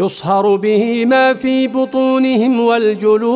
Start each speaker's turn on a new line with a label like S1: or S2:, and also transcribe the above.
S1: يصهر به ما في بطونهم والجلود